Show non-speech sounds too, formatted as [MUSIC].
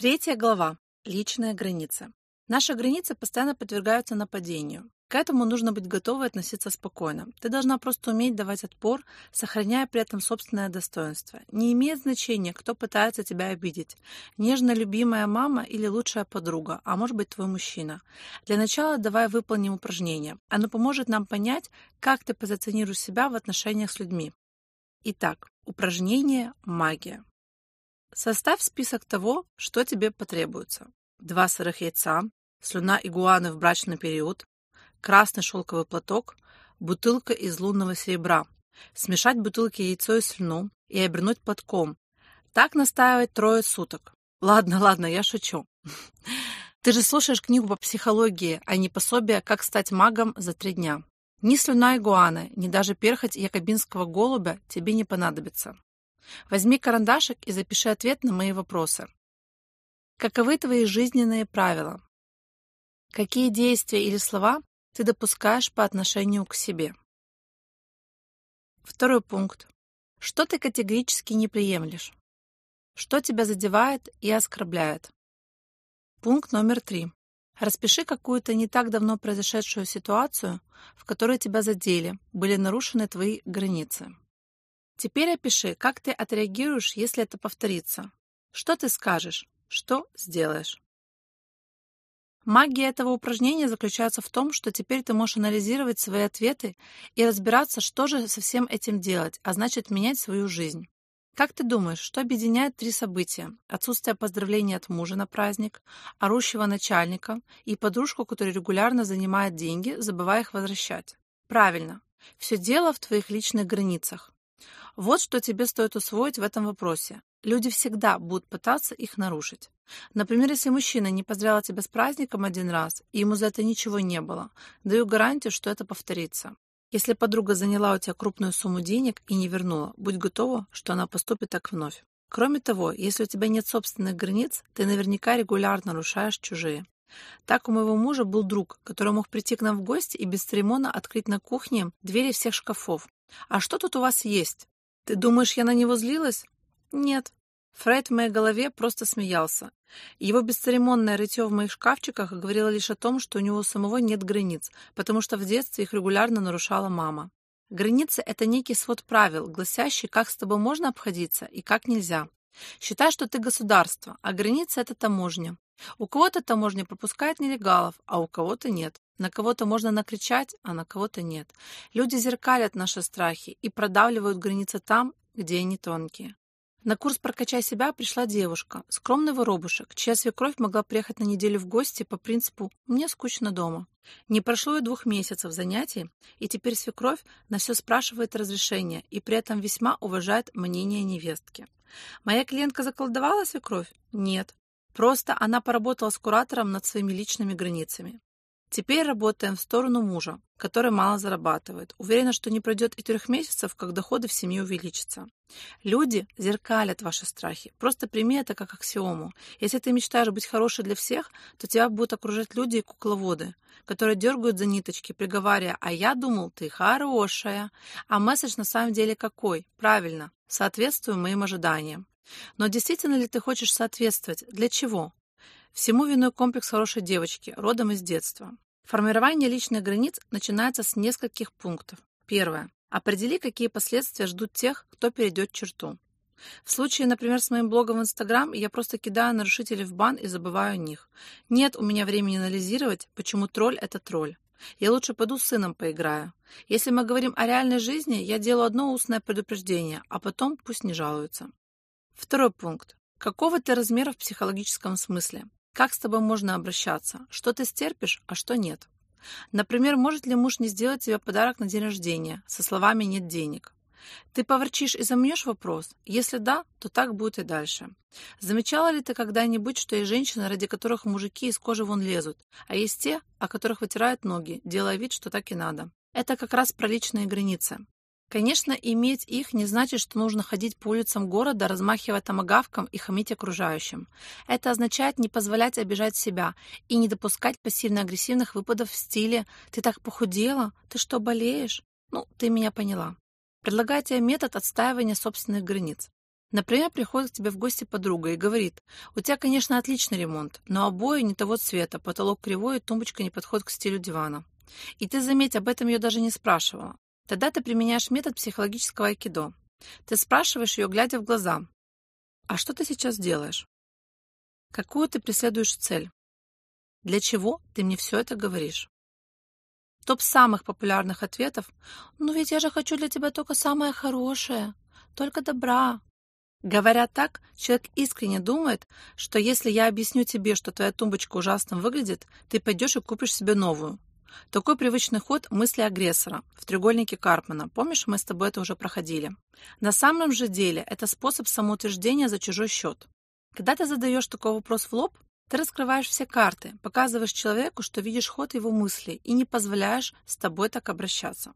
Третья глава. Личные границы. Наши границы постоянно подвергаются нападению. К этому нужно быть готовой относиться спокойно. Ты должна просто уметь давать отпор, сохраняя при этом собственное достоинство. Не имеет значения, кто пытается тебя обидеть. Нежно любимая мама или лучшая подруга, а может быть твой мужчина. Для начала давай выполним упражнение. Оно поможет нам понять, как ты позиционируешь себя в отношениях с людьми. Итак, упражнение «Магия». Составь список того, что тебе потребуется. Два сырых яйца, слюна игуаны в брачный период, красный шелковый платок, бутылка из лунного серебра. Смешать бутылки яйцо и слюну и обернуть платком. Так настаивать трое суток. Ладно, ладно, я шучу. [LAUGHS] Ты же слушаешь книгу по психологии, а не пособие «Как стать магом за три дня». Ни слюна игуаны, ни даже перхоть якобинского голубя тебе не понадобится. Возьми карандашик и запиши ответ на мои вопросы. Каковы твои жизненные правила? Какие действия или слова ты допускаешь по отношению к себе? Второй пункт. Что ты категорически не приемлешь? Что тебя задевает и оскорбляет? Пункт номер три. Распиши какую-то не так давно произошедшую ситуацию, в которой тебя задели, были нарушены твои границы. Теперь опиши, как ты отреагируешь, если это повторится. Что ты скажешь? Что сделаешь? Магия этого упражнения заключается в том, что теперь ты можешь анализировать свои ответы и разбираться, что же со всем этим делать, а значит менять свою жизнь. Как ты думаешь, что объединяет три события? Отсутствие поздравления от мужа на праздник, орущего начальника и подружку, которая регулярно занимает деньги, забывая их возвращать. Правильно. Все дело в твоих личных границах. Вот что тебе стоит усвоить в этом вопросе. Люди всегда будут пытаться их нарушить. Например, если мужчина не поздравил тебя с праздником один раз, и ему за это ничего не было, даю гарантию, что это повторится. Если подруга заняла у тебя крупную сумму денег и не вернула, будь готова, что она поступит так вновь. Кроме того, если у тебя нет собственных границ, ты наверняка регулярно нарушаешь чужие. Так у моего мужа был друг, который мог прийти к нам в гости и без церемона открыть на кухне двери всех шкафов. «А что тут у вас есть?» Ты думаешь, я на него злилась? Нет. Фрейд в моей голове просто смеялся. Его бесцеремонное рытье в моих шкафчиках говорило лишь о том, что у него самого нет границ, потому что в детстве их регулярно нарушала мама. Границы — это некий свод правил, гласящий, как с тобой можно обходиться и как нельзя. Считай, что ты государство, а граница — это таможня. У кого-то таможня пропускает нелегалов, а у кого-то нет. На кого-то можно накричать, а на кого-то нет. Люди зеркалят наши страхи и продавливают границы там, где они тонкие. На курс «Прокачай себя» пришла девушка, скромный воробушек, чья свекровь могла приехать на неделю в гости по принципу «мне скучно дома». Не прошло и двух месяцев занятий, и теперь свекровь на все спрашивает разрешение и при этом весьма уважает мнение невестки. Моя клиентка заколдовала свекровь? Нет. Просто она поработала с куратором над своими личными границами. Теперь работаем в сторону мужа, который мало зарабатывает. Уверена, что не пройдет и трех месяцев, как доходы в семье увеличатся. Люди зеркалят ваши страхи. Просто прими это как аксиому. Если ты мечтаешь быть хорошей для всех, то тебя будут окружать люди и кукловоды, которые дергают за ниточки, приговаривая «А я думал, ты хорошая». А месседж на самом деле какой? Правильно, соответствую моим ожиданиям. Но действительно ли ты хочешь соответствовать? Для чего? Всему виной комплекс хорошей девочки, родом из детства. Формирование личных границ начинается с нескольких пунктов. Первое. Определи, какие последствия ждут тех, кто перейдет черту. В случае, например, с моим блогом в Инстаграм, я просто кидаю нарушителей в бан и забываю о них. Нет у меня времени анализировать, почему тролль – это тролль. Я лучше пойду с сыном поиграю. Если мы говорим о реальной жизни, я делаю одно устное предупреждение, а потом пусть не жалуются. Второй пункт. Какого ты размера в психологическом смысле? Как с тобой можно обращаться? Что ты стерпишь, а что нет? Например, может ли муж не сделать тебе подарок на день рождения со словами «нет денег»? Ты поворчишь и замнешь вопрос? Если да, то так будет и дальше. Замечала ли ты когда-нибудь, что есть женщины, ради которых мужики из кожи вон лезут, а есть те, о которых вытирают ноги, делая вид, что так и надо? Это как раз про личные границы. Конечно, иметь их не значит, что нужно ходить по улицам города, размахивая томогавком и хамить окружающим. Это означает не позволять обижать себя и не допускать пассивно-агрессивных выпадов в стиле «ты так похудела? Ты что, болеешь?» Ну, ты меня поняла. Предлагаю тебе метод отстаивания собственных границ. Например, приходит к тебе в гости подруга и говорит, у тебя, конечно, отличный ремонт, но обои не того цвета, потолок кривой и тумбочка не подходит к стилю дивана. И ты, заметь, об этом ее даже не спрашивала. Тогда ты применяешь метод психологического айкидо. Ты спрашиваешь ее, глядя в глаза. А что ты сейчас делаешь? Какую ты преследуешь цель? Для чего ты мне все это говоришь? Топ самых популярных ответов «Ну ведь я же хочу для тебя только самое хорошее, только добра». Говоря так, человек искренне думает, что если я объясню тебе, что твоя тумбочка ужасно выглядит, ты пойдешь и купишь себе новую. Такой привычный ход мысли агрессора в треугольнике Карпмана. Помнишь, мы с тобой это уже проходили. На самом же деле это способ самоутверждения за чужой счет. Когда ты задаешь такой вопрос в лоб, ты раскрываешь все карты, показываешь человеку, что видишь ход его мыслей и не позволяешь с тобой так обращаться.